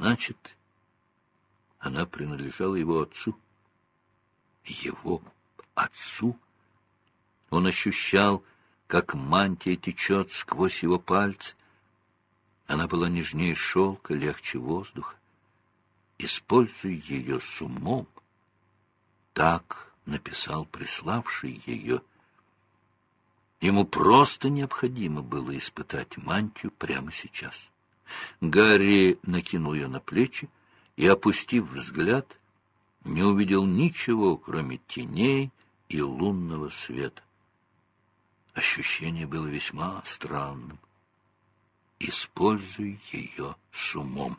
Значит, она принадлежала его отцу. Его отцу? Он ощущал, как мантия течет сквозь его пальцы. Она была нежнее шелка, легче воздуха. Используй ее с умом. Так написал приславший ее. Ему просто необходимо было испытать мантию прямо сейчас. Гарри накинул ее на плечи и, опустив взгляд, не увидел ничего, кроме теней и лунного света. Ощущение было весьма странным. Используй ее с умом.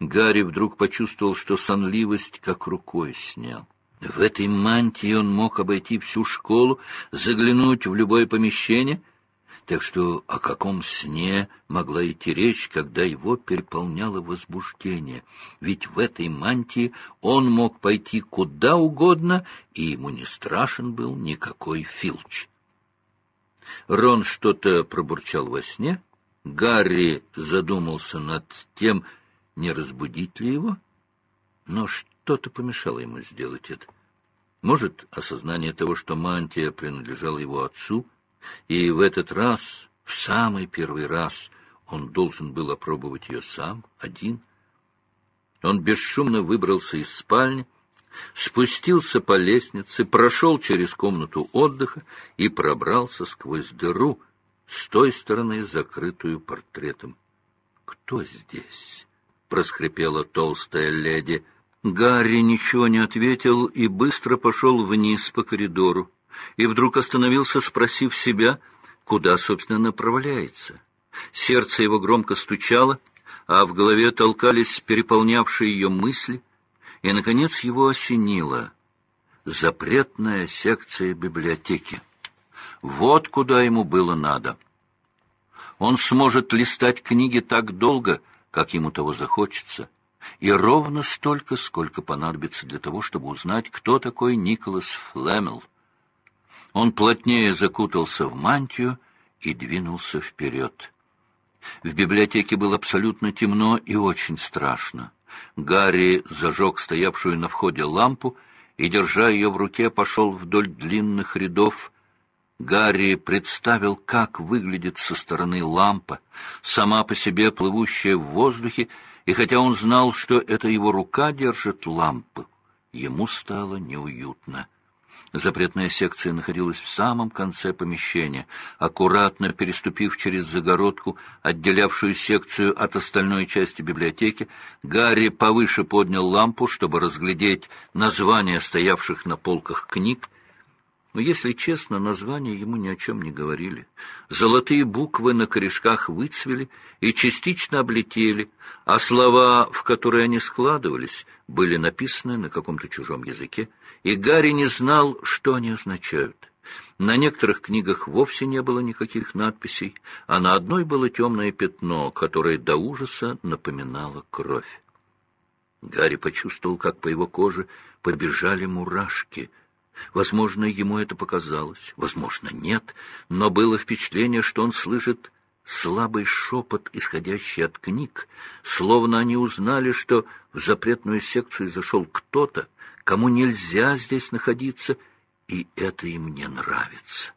Гарри вдруг почувствовал, что сонливость как рукой снял. В этой мантии он мог обойти всю школу, заглянуть в любое помещение, так что о каком сне могла идти речь, когда его переполняло возбуждение? Ведь в этой мантии он мог пойти куда угодно, и ему не страшен был никакой Филч. Рон что-то пробурчал во сне. Гарри задумался над тем, не разбудить ли его, но что-то помешало ему сделать это. Может, осознание того, что мантия принадлежала его отцу — и в этот раз, в самый первый раз, он должен был опробовать ее сам, один. Он бесшумно выбрался из спальни, спустился по лестнице, прошел через комнату отдыха и пробрался сквозь дыру, с той стороны, закрытую портретом. «Кто здесь?» — просхрипела толстая леди. Гарри ничего не ответил и быстро пошел вниз по коридору и вдруг остановился, спросив себя, куда, собственно, направляется. Сердце его громко стучало, а в голове толкались переполнявшие ее мысли, и, наконец, его осенило. Запретная секция библиотеки. Вот куда ему было надо. Он сможет листать книги так долго, как ему того захочется, и ровно столько, сколько понадобится для того, чтобы узнать, кто такой Николас Флемел. Он плотнее закутался в мантию и двинулся вперед. В библиотеке было абсолютно темно и очень страшно. Гарри зажег стоявшую на входе лампу и, держа ее в руке, пошел вдоль длинных рядов. Гарри представил, как выглядит со стороны лампа, сама по себе плывущая в воздухе, и хотя он знал, что это его рука держит лампу, ему стало неуютно. Запретная секция находилась в самом конце помещения. Аккуратно переступив через загородку, отделявшую секцию от остальной части библиотеки, Гарри повыше поднял лампу, чтобы разглядеть названия стоявших на полках книг, но, если честно, названия ему ни о чем не говорили. Золотые буквы на корешках выцвели и частично облетели, а слова, в которые они складывались, были написаны на каком-то чужом языке, и Гарри не знал, что они означают. На некоторых книгах вовсе не было никаких надписей, а на одной было темное пятно, которое до ужаса напоминало кровь. Гарри почувствовал, как по его коже побежали мурашки — Возможно, ему это показалось, возможно, нет, но было впечатление, что он слышит слабый шепот, исходящий от книг, словно они узнали, что в запретную секцию зашел кто-то, кому нельзя здесь находиться, и это им не нравится.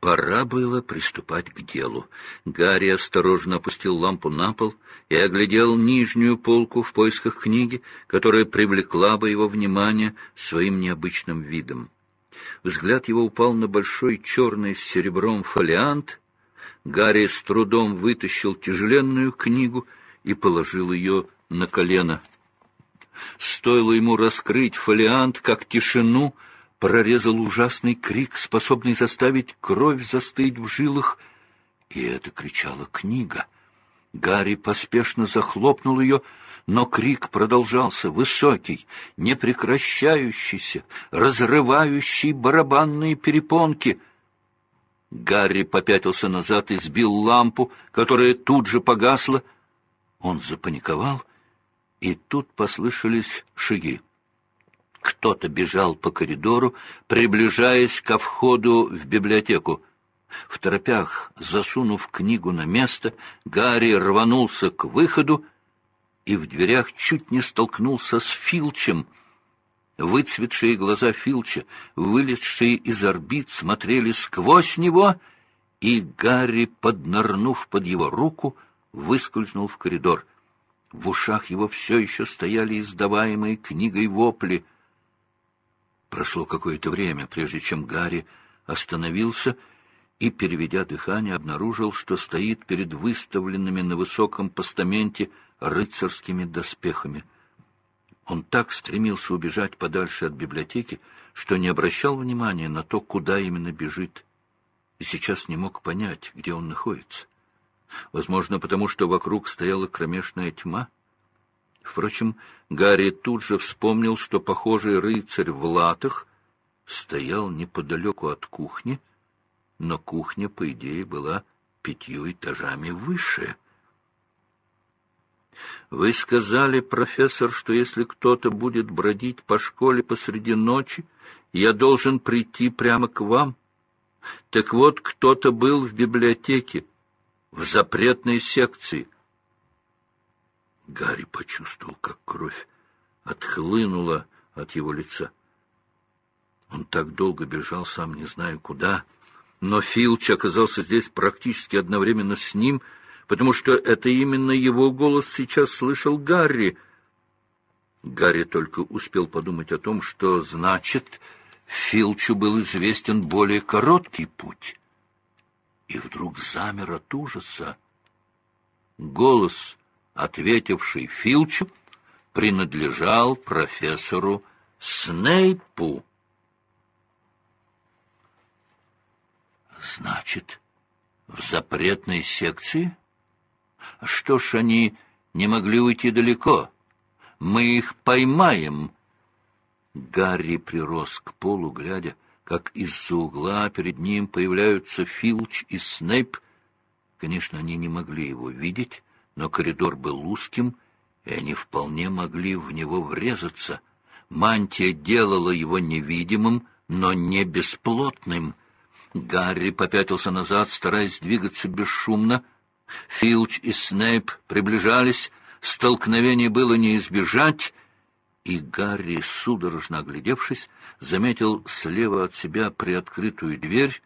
Пора было приступать к делу. Гарри осторожно опустил лампу на пол и оглядел нижнюю полку в поисках книги, которая привлекла бы его внимание своим необычным видом. Взгляд его упал на большой черный с серебром фолиант. Гарри с трудом вытащил тяжеленную книгу и положил ее на колено. Стоило ему раскрыть фолиант, как тишину — прорезал ужасный крик, способный заставить кровь застыть в жилах, и это кричала книга. Гарри поспешно захлопнул ее, но крик продолжался, высокий, непрекращающийся, разрывающий барабанные перепонки. Гарри попятился назад и сбил лампу, которая тут же погасла. Он запаниковал, и тут послышались шаги. Кто-то бежал по коридору, приближаясь ко входу в библиотеку. В торопях, засунув книгу на место, Гарри рванулся к выходу, и в дверях чуть не столкнулся с Филчем. Выцветшие глаза Филча, вылезшие из орбит, смотрели сквозь него, и Гарри, поднырнув под его руку, выскользнул в коридор. В ушах его все еще стояли издаваемые книгой вопли. Прошло какое-то время, прежде чем Гарри остановился и, переведя дыхание, обнаружил, что стоит перед выставленными на высоком постаменте рыцарскими доспехами. Он так стремился убежать подальше от библиотеки, что не обращал внимания на то, куда именно бежит, и сейчас не мог понять, где он находится. Возможно, потому что вокруг стояла кромешная тьма. Впрочем, Гарри тут же вспомнил, что похожий рыцарь в латах стоял неподалеку от кухни, но кухня, по идее, была пятью этажами выше. «Вы сказали, профессор, что если кто-то будет бродить по школе посреди ночи, я должен прийти прямо к вам. Так вот, кто-то был в библиотеке, в запретной секции». Гарри почувствовал, как кровь отхлынула от его лица. Он так долго бежал, сам не знаю куда, но Филч оказался здесь практически одновременно с ним, потому что это именно его голос сейчас слышал Гарри. Гарри только успел подумать о том, что значит, Филчу был известен более короткий путь. И вдруг замер от ужаса. Голос, ответивший Филчу, принадлежал профессору Снейпу. Значит, в запретной секции? Что ж, они не могли уйти далеко. Мы их поймаем. Гарри прирос к полу, глядя, как из-за угла перед ним появляются Филч и Снейп. Конечно, они не могли его видеть, но коридор был узким, и они вполне могли в него врезаться. Мантия делала его невидимым, но не бесплотным — Гарри попятился назад, стараясь двигаться бесшумно. Филч и Снейп приближались, столкновение было не избежать, и Гарри, судорожно оглядевшись, заметил слева от себя приоткрытую дверь.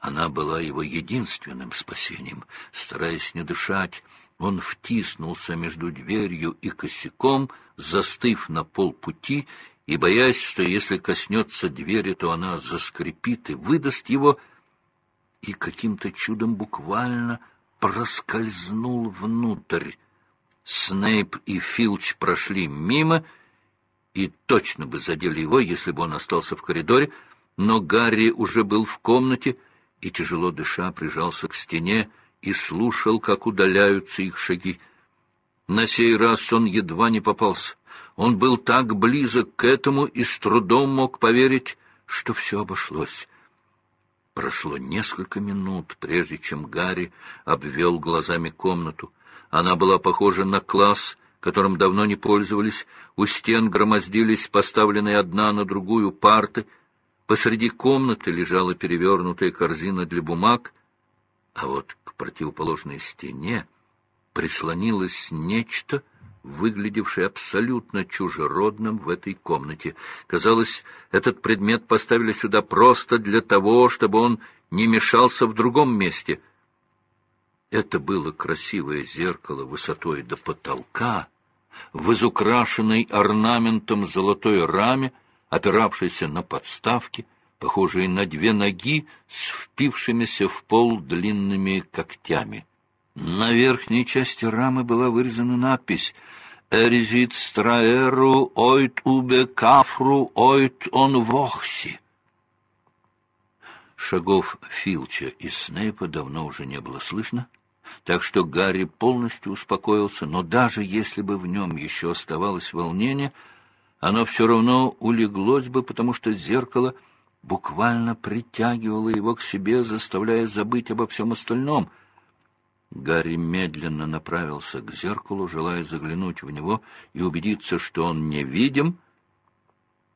Она была его единственным спасением. Стараясь не дышать, он втиснулся между дверью и косяком, застыв на полпути и, боясь, что если коснется двери, то она заскрипит и выдаст его, и каким-то чудом буквально проскользнул внутрь. Снейп и Филч прошли мимо и точно бы задели его, если бы он остался в коридоре, но Гарри уже был в комнате и, тяжело дыша, прижался к стене и слушал, как удаляются их шаги. На сей раз он едва не попался. Он был так близок к этому и с трудом мог поверить, что все обошлось. Прошло несколько минут, прежде чем Гарри обвел глазами комнату. Она была похожа на класс, которым давно не пользовались. У стен громоздились поставленные одна на другую парты. Посреди комнаты лежала перевернутая корзина для бумаг, а вот к противоположной стене прислонилось нечто, выглядевший абсолютно чужеродным в этой комнате. Казалось, этот предмет поставили сюда просто для того, чтобы он не мешался в другом месте. Это было красивое зеркало высотой до потолка, в изукрашенной орнаментом золотой раме, опиравшейся на подставки, похожие на две ноги с впившимися в пол длинными когтями. На верхней части рамы была вырезана надпись «Эризит страэру ойт убе кафру ойт он вохси». Шагов Филча и Снейпа давно уже не было слышно, так что Гарри полностью успокоился, но даже если бы в нем еще оставалось волнение, оно все равно улеглось бы, потому что зеркало буквально притягивало его к себе, заставляя забыть обо всем остальном — Гарри медленно направился к зеркалу, желая заглянуть в него и убедиться, что он невидим, —